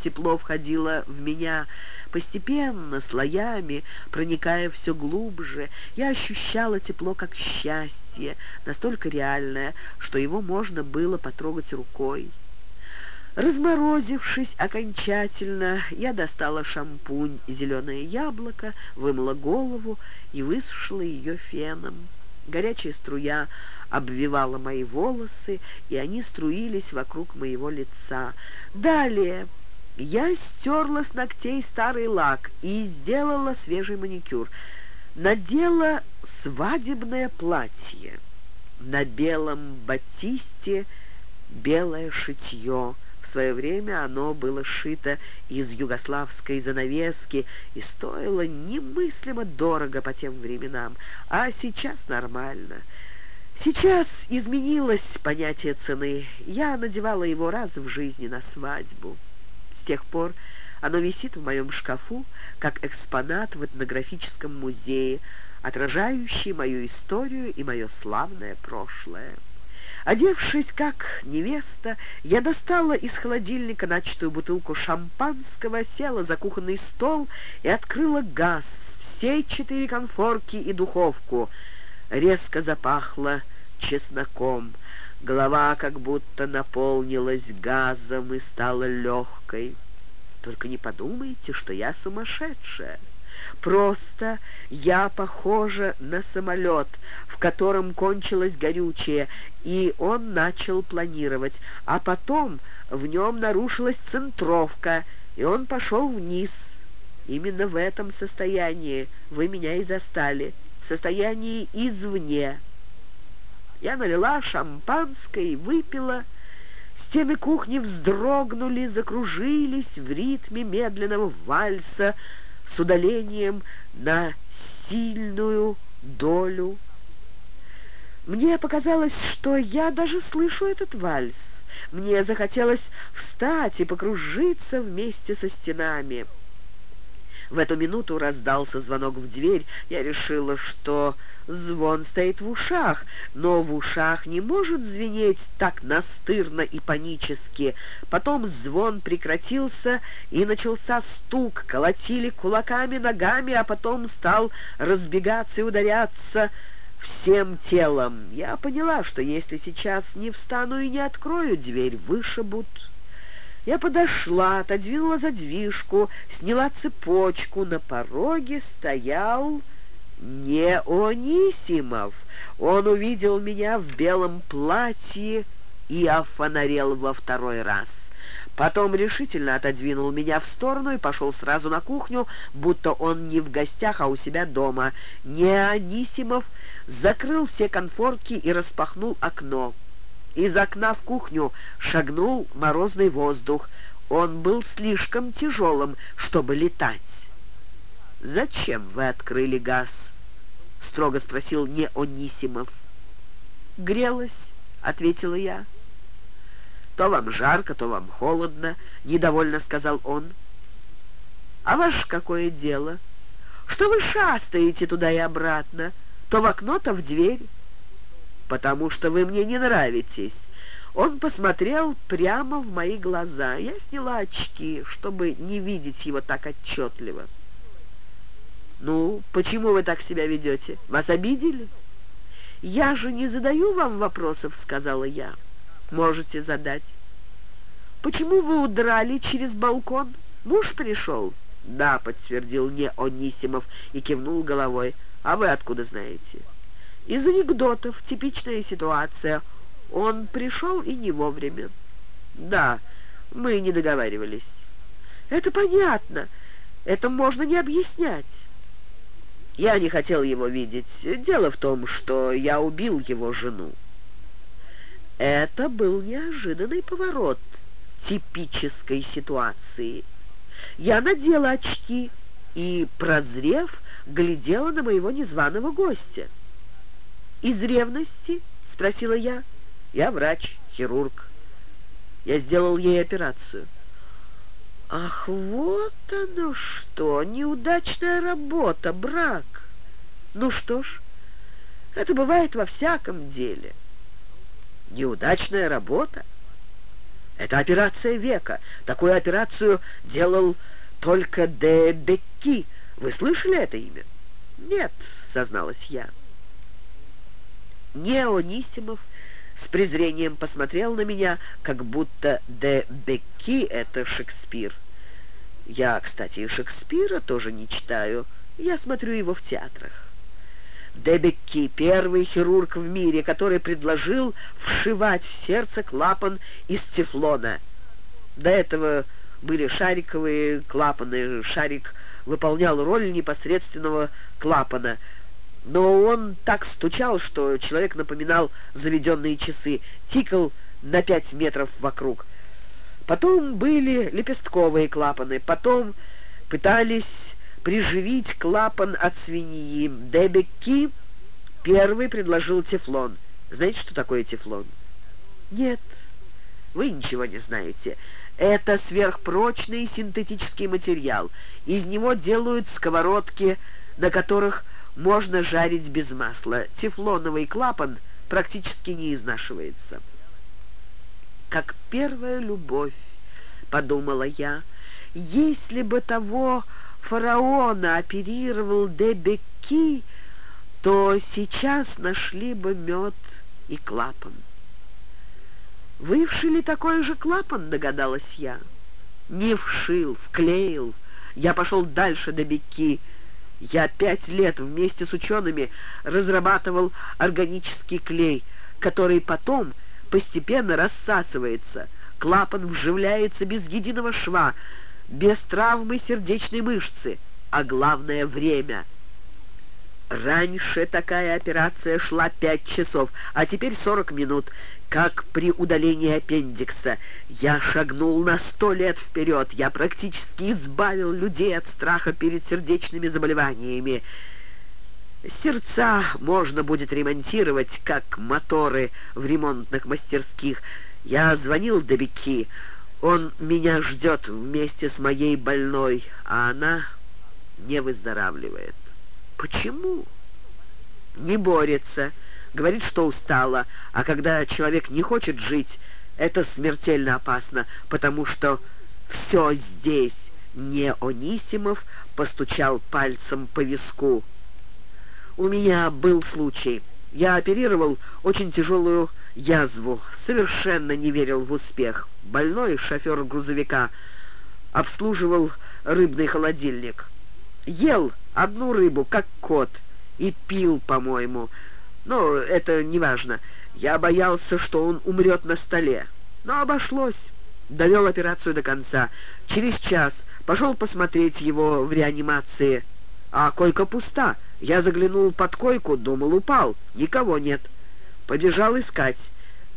Тепло входило в меня постепенно, слоями, проникая все глубже. Я ощущала тепло как счастье, настолько реальное, что его можно было потрогать рукой. Разморозившись окончательно, я достала шампунь «Зеленое яблоко», вымыла голову и высушила ее феном. Горячая струя обвивала мои волосы, и они струились вокруг моего лица. Далее я стерла с ногтей старый лак и сделала свежий маникюр. Надела свадебное платье. На белом батисте белое шитье — свое время оно было сшито из югославской занавески и стоило немыслимо дорого по тем временам, а сейчас нормально. Сейчас изменилось понятие цены. Я надевала его раз в жизни на свадьбу. С тех пор оно висит в моем шкафу, как экспонат в этнографическом музее, отражающий мою историю и мое славное прошлое. Одевшись как невеста, я достала из холодильника начатую бутылку шампанского, села за кухонный стол и открыла газ, все четыре конфорки и духовку. Резко запахло чесноком. Голова как будто наполнилась газом и стала легкой. Только не подумайте, что я сумасшедшая. Просто я похожа на самолет, в котором кончилось горючее, и он начал планировать, а потом в нем нарушилась центровка, и он пошел вниз. Именно в этом состоянии вы меня и застали, в состоянии извне. Я налила шампанское и выпила. Стены кухни вздрогнули, закружились в ритме медленного вальса, с удалением на сильную долю. Мне показалось, что я даже слышу этот вальс. Мне захотелось встать и покружиться вместе со стенами. В эту минуту раздался звонок в дверь. Я решила, что звон стоит в ушах, но в ушах не может звенеть так настырно и панически. Потом звон прекратился, и начался стук. Колотили кулаками, ногами, а потом стал разбегаться и ударяться всем телом. Я поняла, что если сейчас не встану и не открою дверь, вышибут. Я подошла, отодвинула задвижку, сняла цепочку. На пороге стоял не Онисимов. Он увидел меня в белом платье и офонарел во второй раз. Потом решительно отодвинул меня в сторону и пошел сразу на кухню, будто он не в гостях, а у себя дома. Неонисимов закрыл все конфорки и распахнул окно. Из окна в кухню шагнул морозный воздух. Он был слишком тяжелым, чтобы летать. «Зачем вы открыли газ?» — строго спросил Неонисимов. «Грелась», — ответила я. «То вам жарко, то вам холодно», — недовольно сказал он. «А ваше какое дело? Что вы шастаете туда и обратно, то в окно, то в дверь?» «Потому что вы мне не нравитесь». Он посмотрел прямо в мои глаза. Я сняла очки, чтобы не видеть его так отчетливо. «Ну, почему вы так себя ведете? Вас обидели?» «Я же не задаю вам вопросов», — сказала я можете задать. Почему вы удрали через балкон? Муж пришел? Да, подтвердил не Онисимов и кивнул головой. А вы откуда знаете? Из анекдотов. Типичная ситуация. Он пришел и не вовремя. Да, мы не договаривались. Это понятно. Это можно не объяснять. Я не хотел его видеть. Дело в том, что я убил его жену. Это был неожиданный поворот типической ситуации. Я надела очки и, прозрев, глядела на моего незваного гостя. «Из ревности?» — спросила я. «Я врач, хирург. Я сделал ей операцию». «Ах, вот оно что! Неудачная работа, брак! Ну что ж, это бывает во всяком деле». Неудачная работа? Это операция века. Такую операцию делал только де Бекки. Вы слышали это имя? Нет, созналась я. Неонисимов с презрением посмотрел на меня, как будто де Бекки — это Шекспир. Я, кстати, Шекспира тоже не читаю. Я смотрю его в театрах. Дебекки, первый хирург в мире, который предложил вшивать в сердце клапан из тефлона. До этого были шариковые клапаны. Шарик выполнял роль непосредственного клапана. Но он так стучал, что человек напоминал заведенные часы, тикал на пять метров вокруг. Потом были лепестковые клапаны, потом пытались приживить клапан от свиньи. Дебекки первый предложил тефлон. Знаете, что такое тефлон? Нет, вы ничего не знаете. Это сверхпрочный синтетический материал. Из него делают сковородки, на которых можно жарить без масла. Тефлоновый клапан практически не изнашивается. «Как первая любовь», — подумала я, — «если бы того фараона оперировал Дебекки, то сейчас нашли бы мед и клапан. «Вы вшили такой же клапан?» — догадалась я. «Не вшил, вклеил. Я пошел дальше до. Я пять лет вместе с учеными разрабатывал органический клей, который потом постепенно рассасывается. Клапан вживляется без единого шва, без травмы сердечной мышцы, а главное — время. Раньше такая операция шла пять часов, а теперь сорок минут, как при удалении аппендикса. Я шагнул на сто лет вперед, я практически избавил людей от страха перед сердечными заболеваниями. Сердца можно будет ремонтировать, как моторы в ремонтных мастерских. Я звонил Добики, он меня ждет вместе с моей больной, а она не выздоравливает. Почему? Не борется. Говорит, что устала. А когда человек не хочет жить, это смертельно опасно, потому что все здесь. Не Онисимов постучал пальцем по виску. У меня был случай. Я оперировал очень тяжелую язву, совершенно не верил в успех. Больной шофер грузовика обслуживал рыбный холодильник. Ел одну рыбу, как кот, и пил, по-моему. Но это не важно. Я боялся, что он умрет на столе. Но обошлось. Довел операцию до конца. Через час пошел посмотреть его в реанимации. А койка пуста. Я заглянул под койку, думал, упал. Никого нет. Побежал искать.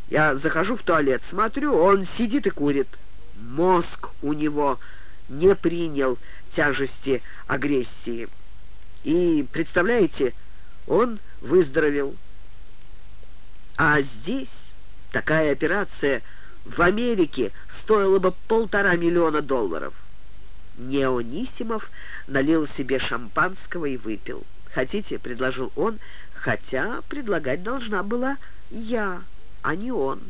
Я захожу в туалет, смотрю, он сидит и курит. Мозг у него не принял тяжести агрессии. И, представляете, он выздоровел. А здесь такая операция в Америке стоила бы полтора миллиона долларов. Неонисимов налил себе шампанского и выпил. «Хотите?» — предложил он, хотя предлагать должна была я, а не он.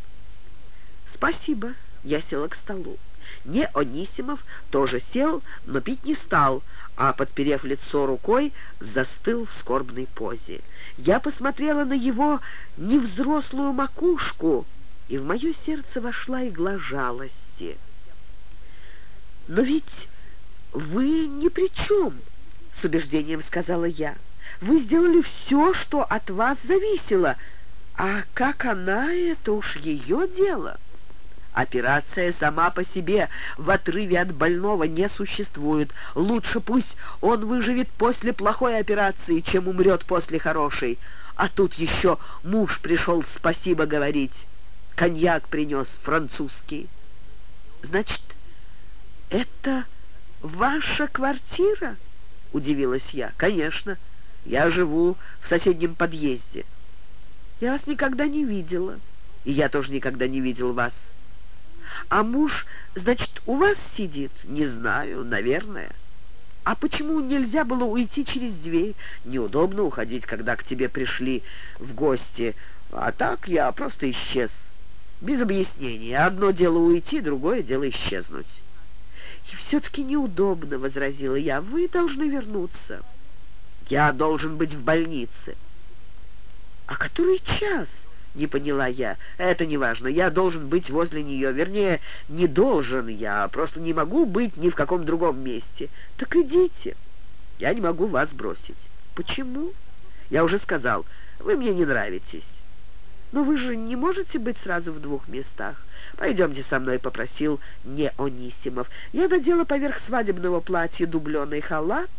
«Спасибо», — я села к столу. Не Онисимов тоже сел, но пить не стал, а, подперев лицо рукой, застыл в скорбной позе. Я посмотрела на его невзрослую макушку, и в мое сердце вошла игла жалости. «Но ведь вы ни при чем», — с убеждением сказала я. «Вы сделали все, что от вас зависело, а как она, это уж ее дело». Операция сама по себе в отрыве от больного не существует. Лучше пусть он выживет после плохой операции, чем умрет после хорошей. А тут еще муж пришел спасибо говорить. Коньяк принес французский. Значит, это ваша квартира? Удивилась я. Конечно, я живу в соседнем подъезде. Я вас никогда не видела. И я тоже никогда не видел вас. А муж, значит, у вас сидит? Не знаю, наверное. А почему нельзя было уйти через дверь? Неудобно уходить, когда к тебе пришли в гости. А так я просто исчез. Без объяснений. Одно дело уйти, другое дело исчезнуть. «И все-таки неудобно», — возразила я. «Вы должны вернуться». «Я должен быть в больнице». «А который час?» Не поняла я. Это не важно. Я должен быть возле нее. Вернее, не должен я. Просто не могу быть ни в каком другом месте. Так идите. Я не могу вас бросить. Почему? Я уже сказал. Вы мне не нравитесь. Но вы же не можете быть сразу в двух местах. Пойдемте со мной, попросил Неонисимов. Я надела поверх свадебного платья дубленый халат,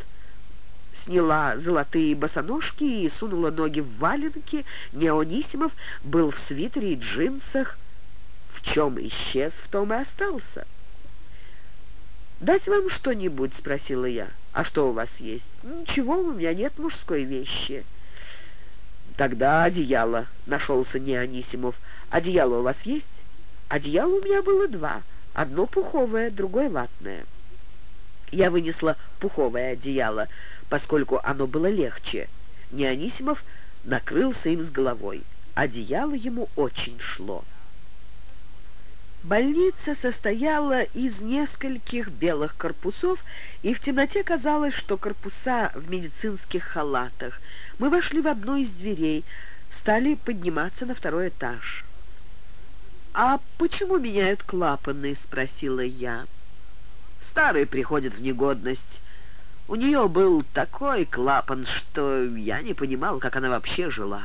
сняла золотые босоножки и сунула ноги в валенки. Неонисимов был в свитере и джинсах. В чем исчез, в том и остался. «Дать вам что-нибудь?» — спросила я. «А что у вас есть?» «Ничего, у меня нет мужской вещи». «Тогда одеяло», — нашелся Неонисимов. «Одеяло у вас есть?» «Одеяло у меня было два. Одно пуховое, другое ватное». Я вынесла пуховое одеяло поскольку оно было легче. Неонисимов накрылся им с головой. Одеяло ему очень шло. Больница состояла из нескольких белых корпусов, и в темноте казалось, что корпуса в медицинских халатах. Мы вошли в одну из дверей, стали подниматься на второй этаж. «А почему меняют клапаны?» — спросила я. «Старые приходят в негодность. У нее был такой клапан, что я не понимал, как она вообще жила.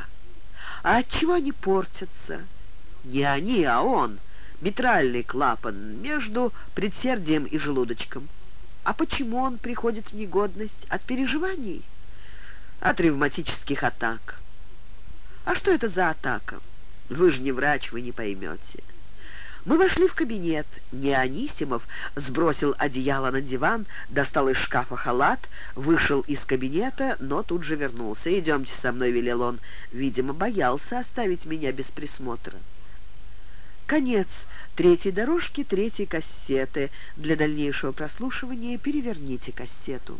А отчего они портятся? Не они, а он. Митральный клапан между предсердием и желудочком. А почему он приходит в негодность? От переживаний? От ревматических атак. А что это за атака? Вы же не врач, вы не поймете. Мы вошли в кабинет. Неонисимов сбросил одеяло на диван, достал из шкафа халат, вышел из кабинета, но тут же вернулся. «Идемте со мной», — велел он. Видимо, боялся оставить меня без присмотра. Конец третьей дорожки, третьей кассеты. Для дальнейшего прослушивания переверните кассету.